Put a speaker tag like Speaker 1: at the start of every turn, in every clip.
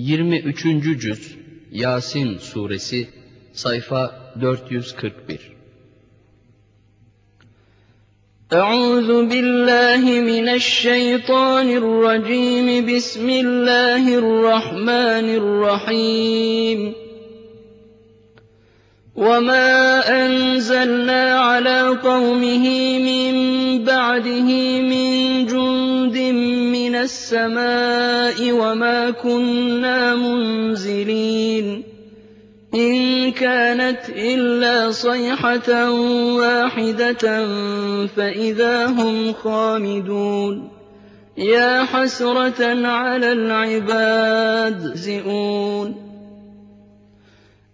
Speaker 1: 23. Cüz Yasin Suresi Sayfa 441 أعوذ بالله من الشيطان الرجيم بسم الله الرحمن الرحيم وما أنزلنا على قومه من بعده من جند السَّمَاءِ وَمَا كُنَّا مُنزِلِينَ إِن كَانَتْ إِلَّا صَيْحَةً وَاحِدَةً فَإِذَا هُمْ خَامِدُونَ يَا حَسْرَةً عَلَى الْعِبَادِ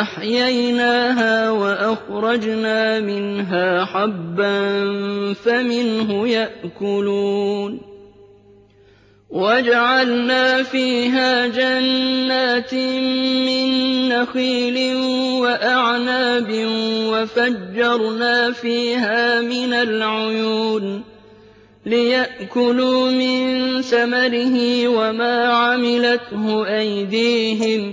Speaker 1: أَحْيَيْنَاهَا وَأَخْرَجْنَا مِنْهَا حَبًّا فَمِنْهُ يَأْكُلُونَ وَجَعَلْنَا فِيهَا جَنَّاتٍ مِّن نَّخِيلٍ وَأَعْنَابٍ وَفَجَّرْنَا فِيهَا مِنَ الْعُيُونِ لِيَأْكُلُوا مِن ثَمَرِهِ وَمَا عَمِلَتْهُ أَيْدِيهِمْ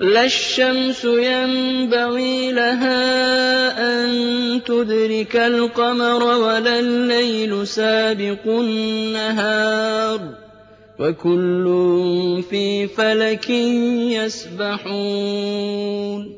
Speaker 1: لَا الشَّمْسُ يَنبَغِي لَهَا أَن تُدْرِكَ الْقَمَرَ وَلَا اللَّيْلُ سَابِقُ النَّهَارِ ۚ وَكُلٌّ فِي فَلَكٍ يَسْبَحُونَ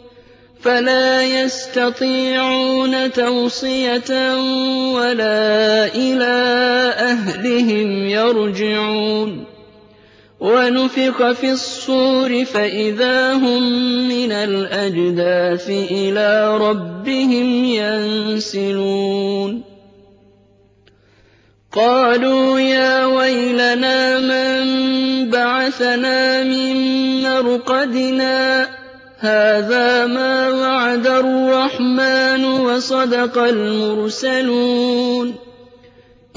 Speaker 1: فلا يستطيعون توصية ولا إلى أهلهم يرجعون ونفق في الصور فإذا هم من الأجداث إلى ربهم ينسلون قالوا يا ويلنا من بعثنا من مرقدنا هَٰذَا مَا وَعَدَ الرَّحْمَٰنُ وَصَدَقَ الْمُرْسَلُونَ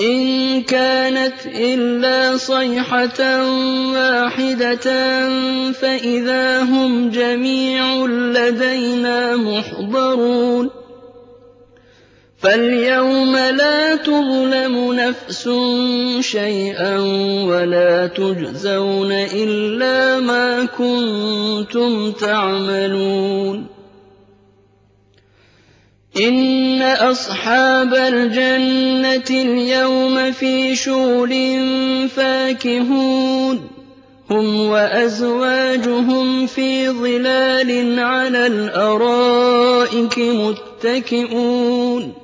Speaker 1: إِن كَانَتْ إِلَّا صَيْحَةً وَاحِدَةً فَإِذَا هُمْ جَمِيعٌ لَّدَيْنَا مُحْضَرُونَ فَالْيَوْمَ لَا تُظْلَمُ نَفْسٌ شَيْئًا وَلَا تُجْزَوْنَ إِلَّا مَا كُنتُمْ تَعْمَلُونَ إِنَّ أَصْحَابَ الْجَنَّةِ الْيَوْمَ فِي شُغُلٍ فَاكِهُونَ هُمْ وَأَزْوَاجُهُمْ فِي ظِلَالٍ عَلَى الْأَرَائِكِ مُتَّكِئُونَ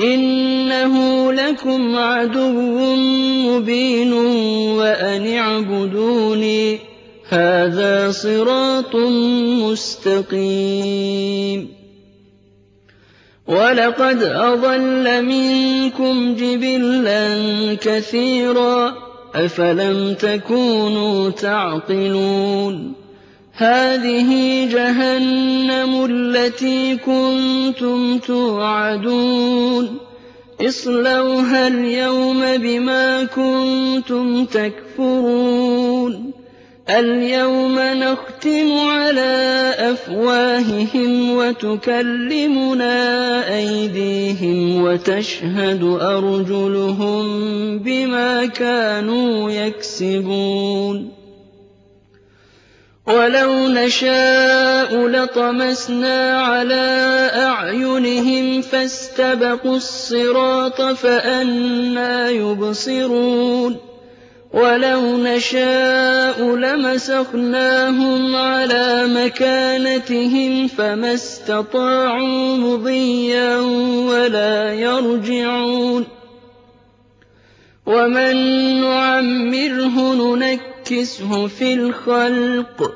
Speaker 1: إِنَّهُ لَكُمْ عَدُوٌّ مُّبِينٌ وَأَنِ اعْبُدُونِي ۚ هَٰذَا صِرَاطٌ مُّسْتَقِيمٌ وَلَقَدْ أَضَلَّ مِنكُمْ جِبِلًّا كَثِيرًا ۖ أَفَلَمْ تَكُونُوا تَعْقِلُونَ هَٰذِهِ جَهَنَّمُ الَّتِي كُنتُمْ تُوعَدُونَ اصْلَوْهَا الْيَوْمَ بِمَا كُنتُمْ تَكْفُرُونَ الْيَوْمَ نَخْتِمُ عَلَىٰ أَفْوَاهِهِمْ وَتُكَلِّمُنَا أَيْدِيهِمْ وَتَشْهَدُ أَرْجُلُهُم بِمَا كَانُوا يَكْسِبُونَ وَلَوْ نَشَاءُ لَطَمَسْنَا عَلَىٰ أَعْيُنِهِمْ فَاسْتَبَقُوا الصِّرَاطَ فَأَنَّىٰ يُبْصِرُونَ وَلَوْ نَشَاءُ لَمَسَخْنَاهُمْ عَلَىٰ مَكَانَتِهِمْ فَمَا اسْتَطَاعُوا مُضِيًّا وَلَا يَرْجِعُونَ وَمَن نُّعَمِّرْهُ نُنَكِّسْهُ فِي الْخَلْقِ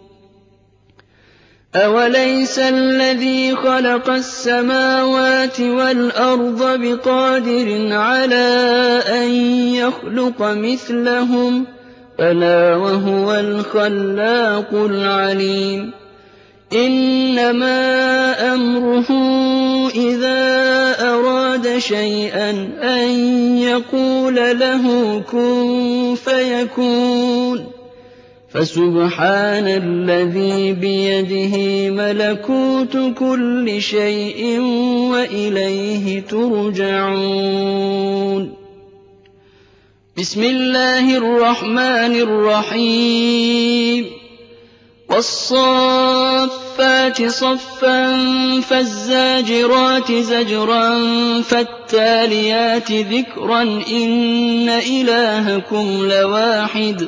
Speaker 1: أَوَلَيْسَ الَّذِي خَلَقَ السَّمَاوَاتِ وَالْأَرْضَ بِقَادِرٍ عَلَىٰ أَن يَخْلُقَ مِثْلَهُم ۚ بَلَىٰ وَهُوَ الْخَلَّاقُ الْعَلِيمُ إِنَّمَا أَمْرُهُ إِذَا أَرَادَ شَيْئًا أَن يَقُولَ لَهُ كُن فَيَكُونُ فَسُبْحَانَ الَّذِي بِيَدِهِ مَلَكُوتُ كُلِّ شَيْءٍ وَإِلَيْهِ تُرْجَعُونَ بسم الله الرحمن الرحيم والصافات صفا فالزاجرات زجرا فالتاليات ذكرا إن إلهكم لواحد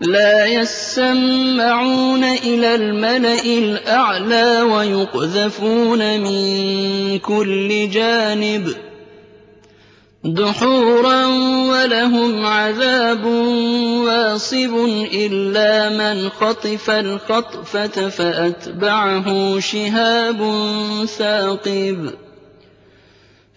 Speaker 1: لَا يَسَّمَّعُونَ إِلَى الْمَلَإِ الْأَعْلَىٰ وَيُقْذَفُونَ مِن كُلِّ جَانِبٍ دُحُورًا ۖ وَلَهُمْ عَذَابٌ وَاصِبٌ إِلَّا مَنْ خَطِفَ الْخَطْفَةَ فَأَتْبَعَهُ شِهَابٌ ثَاقِبٌ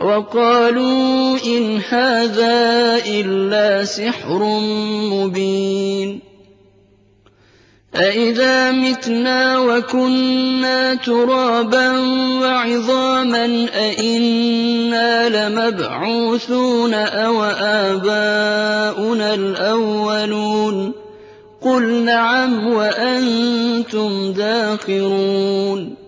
Speaker 1: وَقَالُوا إِنْ هَٰذَا إِلَّا سِحْرٌ مُّبِينٌ أَإِذَا مِتْنَا وَكُنَّا تُرَابًا وَعِظَامًا أَإِنَّا لَمَبْعُوثُونَ أَوْ آبَاؤُنَا الْأَوَّلُونَ قُلْ نَعَمْ وَأَنتُمْ دَاخِرُونَ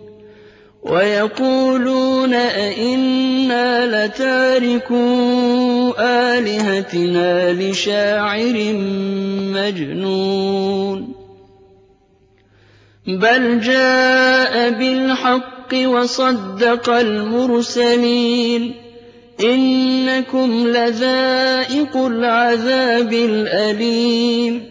Speaker 1: وَيَقُولُونَ أَئِنَّا لَتَارِكُو آلِهَتِنَا لِشَاعِرٍ مَّجْنُونٍ بَلْ جَاءَ بِالْحَقِّ وَصَدَّقَ الْمُرْسَلِينَ إِنَّكُمْ لَذَائِقُو الْعَذَابِ الْأَلِيمِ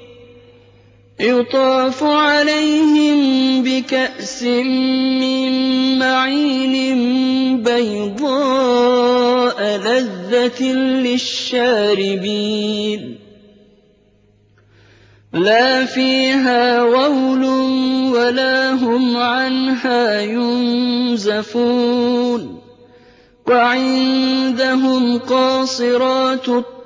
Speaker 1: يُطَافُ عَلَيْهِم بِكَأْسٍ مِّن مَّعِينٍ بَيْضَاءَ لَذَّةٍ لِّلشَّارِبِينَ لَا فِيهَا غَوْلٌ وَلَا هُمْ عَنْهَا يُنزَفُونَ وَعِندَهُمْ قَاصِرَاتُ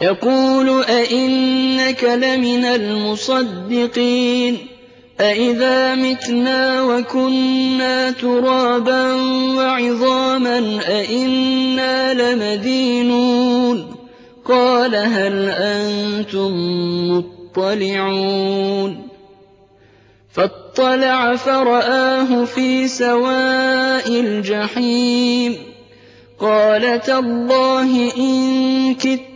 Speaker 1: يَقُولُ أئنك لَمِنَ الْمُصَدِّقِينَ أئذا مِتْنَا وَكُنَّا تُرَابًا وَعِظَامًا أئنا لَمَدِينُونَ قَالَ هَلْ أَنتُم مُّطَّلِعُونَ فَاطَّلَعَ فَرَآهُ فِي سَوَاءِ الْجَحِيمِ قَالَ تَاللَّهِ إِن كِدتَّ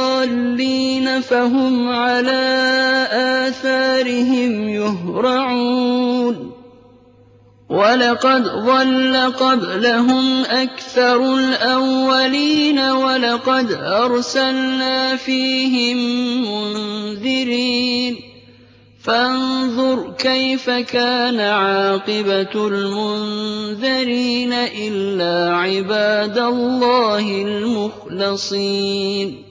Speaker 1: الضَّالِّينَ فَهُمْ عَلَىٰ آثَارِهِمْ يُهْرَعُونَ وَلَقَدْ ضَلَّ قَبْلَهُمْ أَكْثَرُ الْأَوَّلِينَ وَلَقَدْ أَرْسَلْنَا فِيهِم مُّنذِرِينَ فَانظُرْ كَيْفَ كَانَ عَاقِبَةُ الْمُنذَرِينَ إِلَّا عِبَادَ اللَّهِ الْمُخْلَصِينَ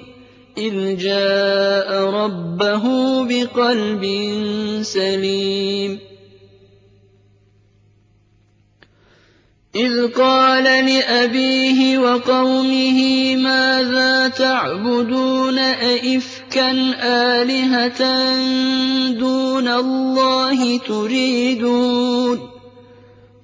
Speaker 1: إِذْ جَاءَ رَبَّهُ بِقَلْبٍ سَلِيمٍ إِذْ قَالَ لِأَبِيهِ وَقَوْمِهِ مَاذَا تَعْبُدُونَ أَئِفْكًا آلِهَةً دُونَ اللَّهِ تُرِيدُونَ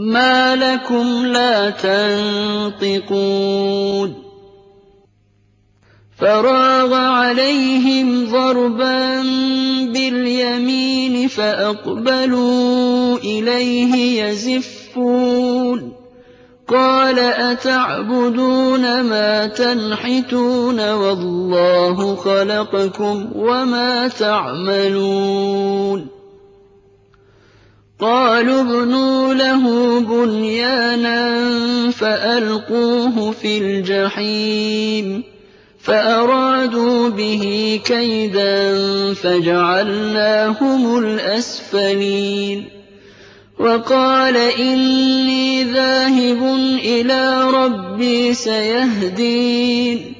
Speaker 1: مَا لَكُمْ لَا تَنطِقُونَ فَرَاغَ عَلَيْهِمْ ضَرْبًا بِالْيَمِينِ فَأَقْبَلُوا إِلَيْهِ يَزِفُّونَ قَالَ أَتَعْبُدُونَ مَا تَنْحِتُونَ وَاللَّهُ خَلَقَكُمْ وَمَا تَعْمَلُونَ قَالُوا ابْنُوا لَهُ بُنْيَانًا فَأَلْقُوهُ فِي الْجَحِيمِ فَأَرَادُوا بِهِ كَيْدًا فَجَعَلْنَاهُمُ الْأَسْفَلِينَ وَقَالَ إِنِّي ذَاهِبٌ إِلَىٰ رَبِّي سَيَهْدِينِ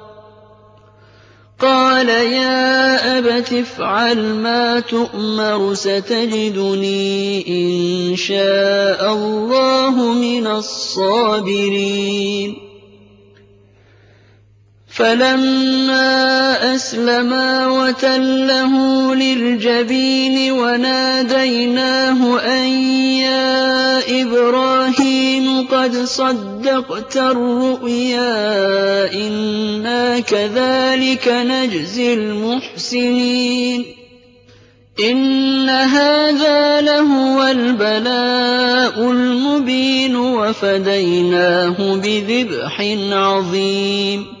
Speaker 1: قَالَ يَا أَبَتِ افْعَلْ مَا تُؤْمَرُ ۖ سَتَجِدُنِي إِن شَاءَ اللَّهُ مِنَ الصَّابِرِينَ فَلَمَّا أَسْلَمَا وَتَلَّهُ لِلْجَبِينِ وَنَادَيْنَاهُ أَن يَا إِبْرَاهِيمُ صد صَدَّقْتَ الرُّؤْيَا إِنَّا كَذَٰلِكَ نَجْزِي الْمُحْسِنِينَ إِنَّ هَٰذَا لَهُوَ الْبَلَاءُ الْمُبِينُ وَفَدَيْنَاهُ بِذِبْحٍ عَظِيمٍ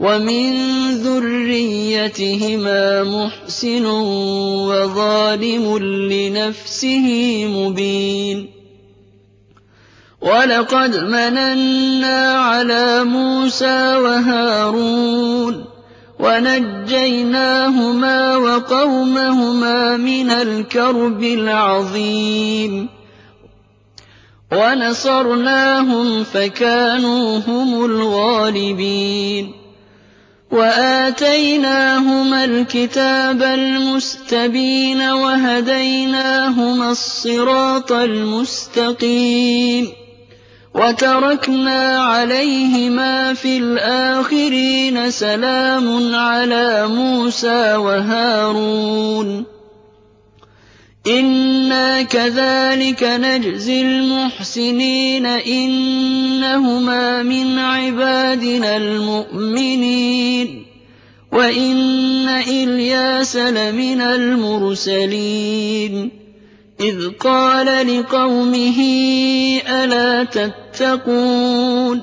Speaker 1: وَمِن ذُرِّيَّتِهِمَا مُحْسِنٌ وَظَالِمٌ لِّنَفْسِهِ مُبِينٌ وَلَقَدْ مَنَنَّا عَلَىٰ مُوسَىٰ وَهَارُونَ وَنَجَّيْنَاهُمَا وَقَوْمَهُمَا مِنَ الْكَرْبِ الْعَظِيمِ وَنَصَرْنَاهُمْ فَكَانُوا هُمُ الْغَالِبِينَ واتيناهما الكتاب المستبين وهديناهما الصراط المستقيم وتركنا عليهما في الاخرين سلام على موسى وهارون إِنَّا كَذَٰلِكَ نَجْزِي الْمُحْسِنِينَ إِنَّهُمَا مِنْ عِبَادِنَا الْمُؤْمِنِينَ وَإِنَّ إِلْيَاسَ لَمِنَ الْمُرْسَلِينَ إِذْ قَالَ لِقَوْمِهِ أَلَا تَتَّقُونَ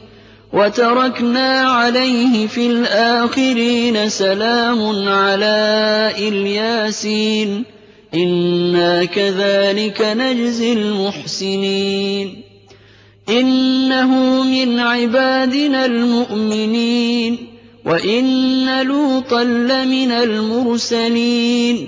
Speaker 1: وتركنا عليه في الآخرين سلام على إلياسين إنا كذلك نجزي المحسنين إنه من عبادنا المؤمنين وإن لوطا لمن المرسلين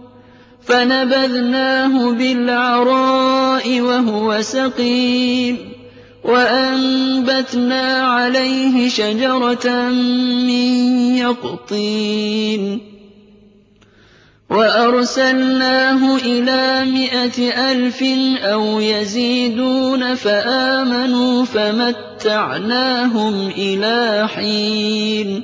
Speaker 1: فَنَبَذْنَاهُ بِالْعَرَاءِ وَهُوَ سَقِيمٌ وَأَنبَتْنَا عَلَيْهِ شَجَرَةً مِّن يَقْطِينٍ وَأَرْسَلْنَاهُ إِلَىٰ مِائَةِ أَلْفٍ أَوْ يَزِيدُونَ فَآمَنُوا فَمَتَّعْنَاهُمْ إِلَىٰ حِينٍ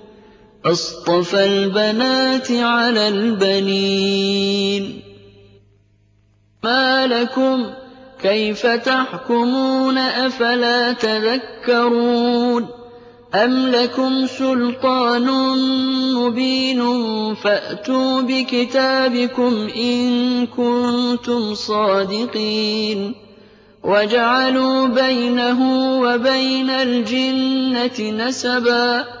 Speaker 1: أَصْطَفَى الْبَنَاتِ عَلَى الْبَنِينَ مَا لَكُمْ كَيْفَ تَحْكُمُونَ أَفَلَا تَذَكَّرُونَ أَمْ لَكُمْ سُلْطَانٌ مُبِينٌ فَأْتُوا بِكِتَابِكُمْ إِن كُنتُمْ صَادِقِينَ وَجَعَلُوا بَيْنَهُ وَبَيْنَ الْجِنَّةِ نَسَبًا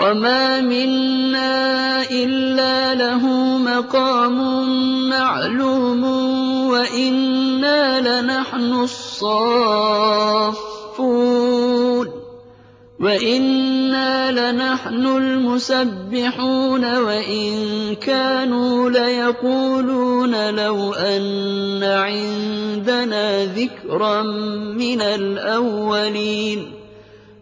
Speaker 1: وَمَا مِنَّا إِلَّا لَهُ مَقَامٌ مَّعْلُومٌ وَإِنَّا لَنَحْنُ الصَّافُّونَ وَإِنَّا لَنَحْنُ الْمُسَبِّحُونَ وَإِن كَانُوا لَيَقُولُونَ لَوْ أَنَّ عِندَنَا ذِكْرًا مِّنَ الْأَوَّلِينَ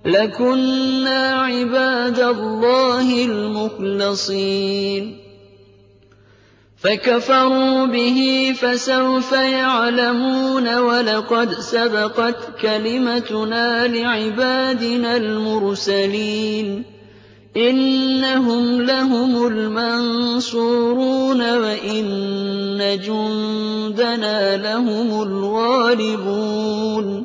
Speaker 1: لَكُنَّا عِبَادَ اللَّهِ الْمُخْلَصِينَ فَكَفَرُوا بِهِ ۖ فَسَوْفَ يَعْلَمُونَ وَلَقَدْ سَبَقَتْ كَلِمَتُنَا لِعِبَادِنَا الْمُرْسَلِينَ إِنَّهُمْ لَهُمُ الْمَنصُورُونَ وَإِنَّ جُندَنَا لَهُمُ الْغَالِبُونَ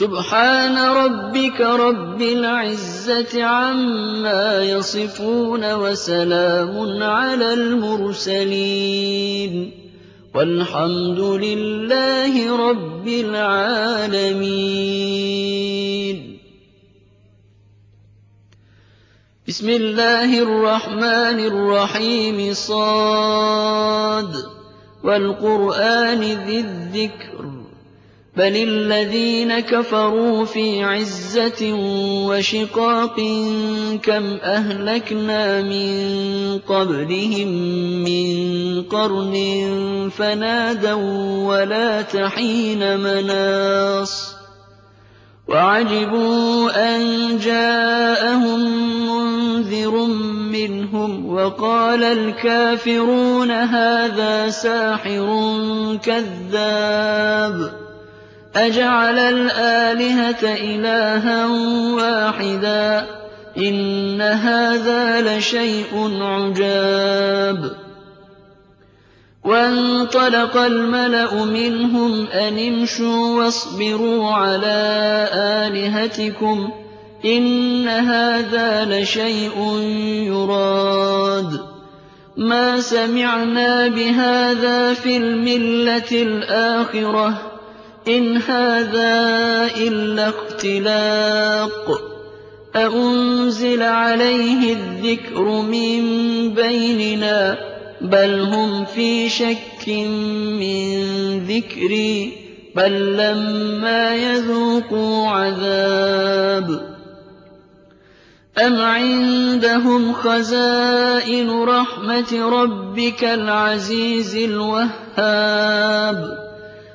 Speaker 1: سُبْحَانَ رَبِّكَ رَبِّ الْعِزَّةِ عَمَّا يَصِفُونَ وَسَلَامٌ عَلَى الْمُرْسَلِينَ وَالْحَمْدُ لِلَّهِ رَبِّ الْعَالَمِينَ بسم الله الرحمن الرحيم صاد والقرآن ذي الذكر بَلِ الَّذِينَ كَفَرُوا فِي عِزَّةٍ وَشِقَاقٍ كَمْ أَهْلَكْنَا مِن قَبْلِهِم مِّن قَرْنٍ فَنَادَوا ولا تحين مَنَاصٍ وَعَجِبُوا أَن جَاءَهُم مُّنذِرٌ مِّنْهُمْ وَقَالَ الْكَافِرُونَ هَٰذَا سَاحِرٌ كَذَّابٌ أَجَعَلَ الْآلِهَةَ إِلَٰهًا وَاحِدًا ۖ إِنَّ هَٰذَا لَشَيْءٌ عُجَابٌ وانطلق الملأ منهم أن امشوا واصبروا على آلهتكم إن هذا لشيء يراد ما سمعنا بهذا في الملة الآخرة إِنْ هَٰذَا إِلَّا اخْتِلَاقٌ أَأُنزِلَ عَلَيْهِ الذِّكْرُ مِن بَيْنِنَا ۚ بَلْ هُمْ فِي شَكٍّ مِّن ذِكْرِي ۖ بَل لَّمَّا يَذُوقُوا عَذَابِ ۗ أَمْ عِندَهُمْ خَزَائِنُ رَحْمَةِ رَبِّكَ الْعَزِيزِ الْوَهَّابِ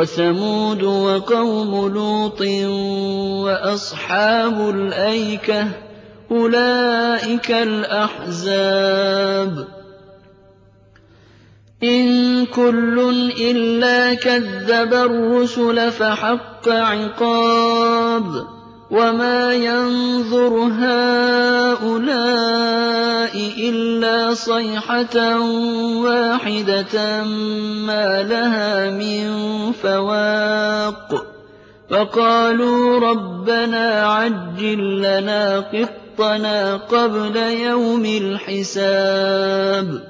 Speaker 1: وَثَمُودُ وَقَوْمُ لُوطٍ وَأَصْحَابُ الْأَيْكَةِ ۚ أُولَٰئِكَ الْأَحْزَابُ إِن كُلٌّ إِلَّا كَذَّبَ الرُّسُلَ فَحَقَّ عِقَابِ وَمَا يَنظُرُ هَٰؤُلَاءِ إِلَّا صَيْحَةً وَاحِدَةً مَّا لَهَا مِن فَوَاقٍ فقالوا رَبَّنَا عَجِّل لَّنَا قِطَّنَا قَبْلَ يَوْمِ الْحِسَابِ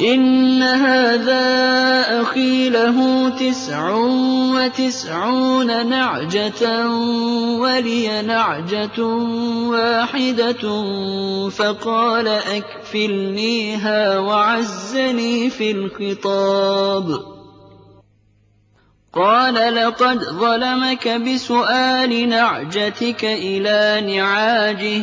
Speaker 1: إِنَّ هَٰذَا أَخِي لَهُ تِسْعٌ وَتِسْعُونَ نَعْجَةً وَلِيَ نَعْجَةٌ وَاحِدَةٌ فَقَالَ أَكْفِلْنِيهَا وَعَزَّنِي فِي الْخِطَابِ قَالَ لَقَدْ ظَلَمَكَ بِسُؤَالِ نَعْجَتِكَ إِلَىٰ نِعَاجِهِ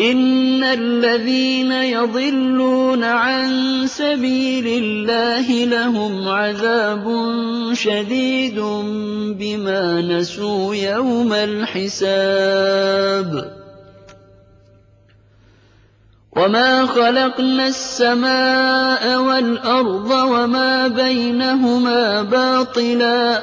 Speaker 1: إِنَّ الَّذِينَ يَضِلُّونَ عَن سَبِيلِ اللَّهِ لَهُمْ عَذَابٌ شَدِيدٌ بِمَا نَسُوا يَوْمَ الْحِسَابِ وما خلقنا السماء والأرض وما بينهما باطلاً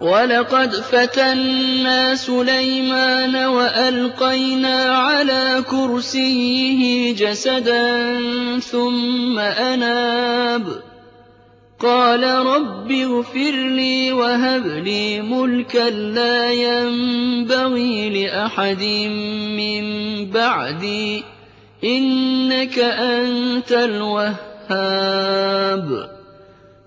Speaker 1: وَلَقَدْ فَتَنَّا سُلَيْمَانَ وَأَلْقَيْنَا عَلَىٰ كُرْسِيِّهِ جَسَدًا ثُمَّ أَنَابَ قال رب اغفر لي وهب لي ملكا لا ينبغي لأحد من بعدي إنك أنت الوهاب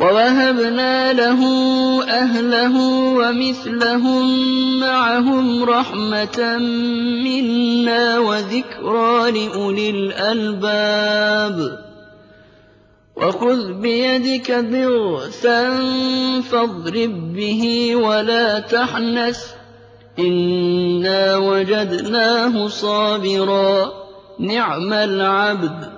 Speaker 1: وَوَهَبْنَا لَهُ أَهْلَهُ وَمِثْلَهُم مَّعَهُمْ رَحْمَةً مِّنَّا وَذِكْرَىٰ لِأُولِي الْأَلْبَابِ وَخُذْ بِيَدِكَ ضِغْثًا فَاضْرِب بِّهِ وَلَا تَحْنَثْ ۗ إِنَّا وَجَدْنَاهُ صَابِرًا ۚ نِّعْمَ الْعَبْدُ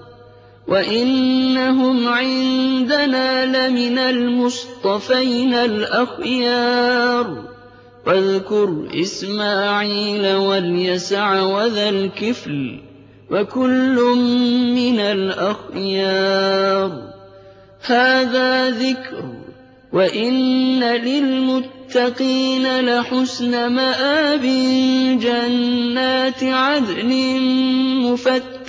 Speaker 1: وَإِنَّهُمْ عِندَنَا لَمِنَ الْمُصْطَفَيْنَ الْأَخْيَارِ واذكر إسماعيل واليسع وذا الكفل وكل من الأخيار هذا ذكر وإن للمتقين لحسن مآب جنات عدن مفتح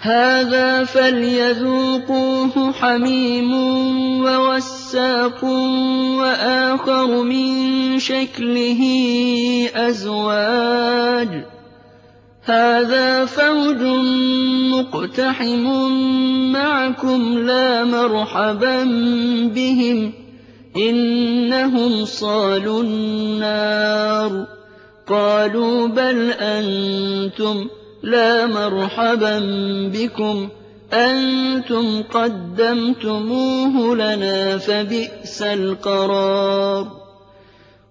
Speaker 1: هَٰذَا فَلْيَذُوقُوهُ حَمِيمٌ ووساق وَآخَرُ مِن شَكْلِهِ أَزْوَاجٌ ۚ هَٰذَا فَوْجٌ مُّقْتَحِمٌ مَّعَكُمْ لَا مَرْحَبًا بِهِمْ ۚ إِنَّهُمْ صَالُو النَّارِ ۚ قَالُوا بَلْ أَنتُمْ لَّا مَرْحَبًا بِكُمْ ۖ أَنتُمْ قَدَّمْتُمُوهُ لَنَا فَبِئْسَ الْقَرَارُ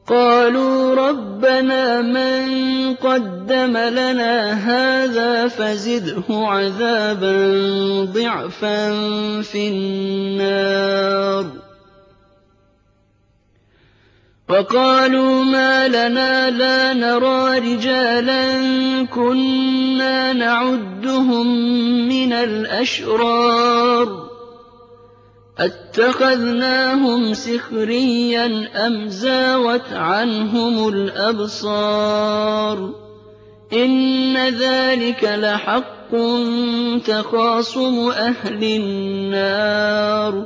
Speaker 1: قَالُوا رَبَّنَا مَن قَدَّمَ لَنَا هَٰذَا فَزِدْهُ عَذَابًا ضِعْفًا فِي النَّارِ وقالوا ما لنا لا نرى رجالا كنا نعدهم من الأشرار أتخذناهم سخريا أم زاوت عنهم الأبصار إن ذلك لحق تخاصم أهل النار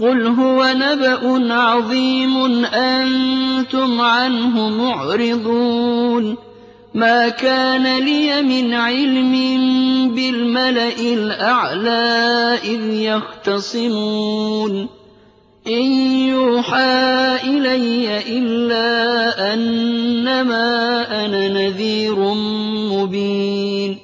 Speaker 1: قُلْ هُوَ نَبَأٌ عَظِيمٌ أَنتُمْ عَنْهُ مُعْرِضُونَ مَا كَانَ لِيَ مِنْ عِلْمٍ بالملئ الْأَعْلَىٰ إِذْ يَخْتَصِمُونَ إِن يُوحَىٰ إِلَيَّ إِلَّا أَنَّمَا أَنَا نَذِيرٌ مُّبِينٌ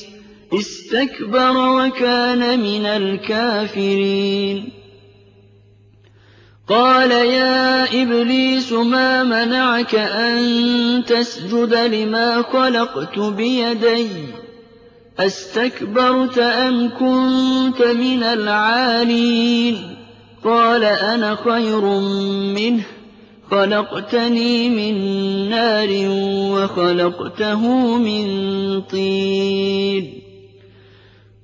Speaker 1: اسْتَكْبَرَ وَكَانَ مِنَ الْكَافِرِينَ قال يا إبليس ما منعك أن تسجد لما خلقت بيدي أستكبرت أم كنت من العالين قال أنا خير منه خلقتني من نار وخلقته من طين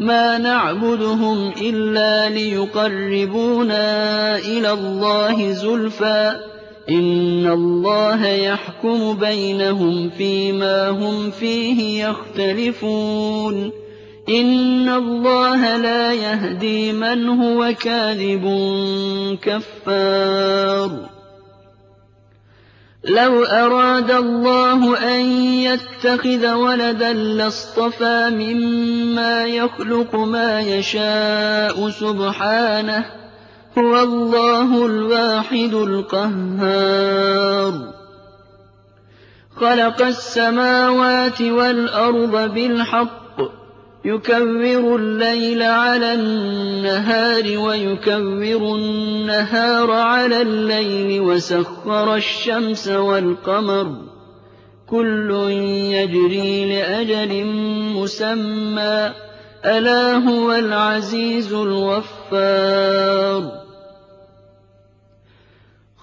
Speaker 1: مَا نَعْبُدُهُمْ إِلَّا لِيُقَرِّبُونَا إِلَى اللَّهِ زُلْفَىٰ إِنَّ اللَّهَ يَحْكُمُ بَيْنَهُمْ فِيمَا هُمْ فِيهِ يَخْتَلِفُونَ إِنَّ اللَّهَ لَا يَهْدِي مَنْ هُوَ كَاذِبٌ كَفَّارٌ لو أراد الله أن يتخذ ولدا لاصطفى مما يخلق ما يشاء سبحانه هو الله الواحد القهار خلق السماوات والأرض بالحق يكبر اللَّيْلَ عَلَى النَّهَارِ ويكبر النَّهَارَ عَلَى اللَّيْلِ وَسَخَّرَ الشَّمْسَ وَالْقَمَرَ ۖ كُلٌّ يَجْرِي لِأَجَلٍ مُّسَمًّى ۗ أَلَا هُوَ الْعَزِيزُ الْغَفَّارُ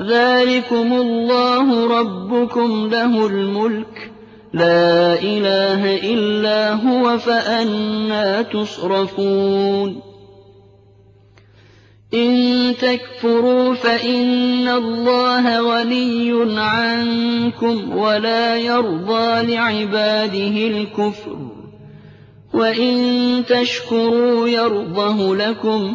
Speaker 1: ذَٰلِكُمُ اللَّهُ رَبُّكُمْ لَهُ الْمُلْكُ ۖ لَا إِلَٰهَ إِلَّا هُوَ ۖ فَأَنَّىٰ تُصْرَفُونَ إِن تَكْفُرُوا فَإِنَّ اللَّهَ غَنِيٌّ عَنكُمْ وَلَا يَرْضَىٰ لِعِبَادِهِ الْكُفْرَ ۖ وَإِن تَشْكُرُوا يَرْضَهُ لَكُمْ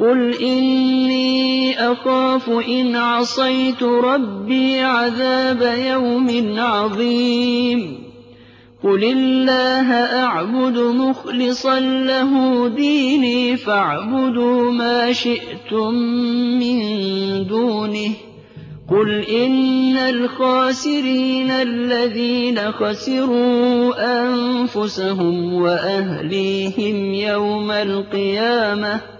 Speaker 1: قُلْ إِنِّي أَخَافُ إِنْ عَصَيْتُ رَبِّي عَذَابَ يَوْمٍ عَظِيمٍ قُلِ اللَّهَ أَعْبُدُ مُخْلِصًا لَهُ دِينِي فَاعْبُدُوا مَا شِئْتُمْ مِنْ دُونِهِ قُلْ إِنَّ الْخَاسِرِينَ الَّذِينَ خَسِرُوا أَنفُسَهُمْ وَأَهْلِيهِمْ يَوْمَ الْقِيَامَةِ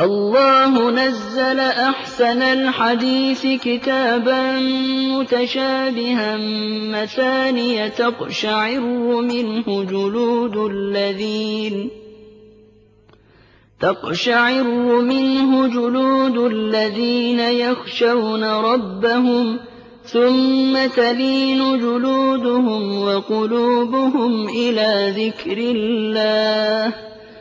Speaker 1: اللَّهُ نَزَّلَ أَحْسَنَ الْحَدِيثِ كِتَابًا مُّتَشَابِهًا مَّثَانِيَ تَقْشَعِرُّ مِنْهُ جُلُودُ الَّذِينَ يَخْشَوْنَ رَبَّهُمْ ثُمَّ تَلِينُ جُلُودُهُمْ وَقُلُوبُهُمْ إِلَىٰ ذِكْرِ اللَّهِ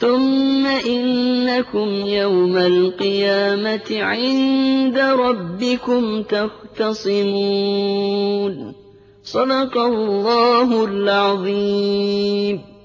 Speaker 1: ثم إنكم يوم القيامة عند ربكم تختصمون صدق الله العظيم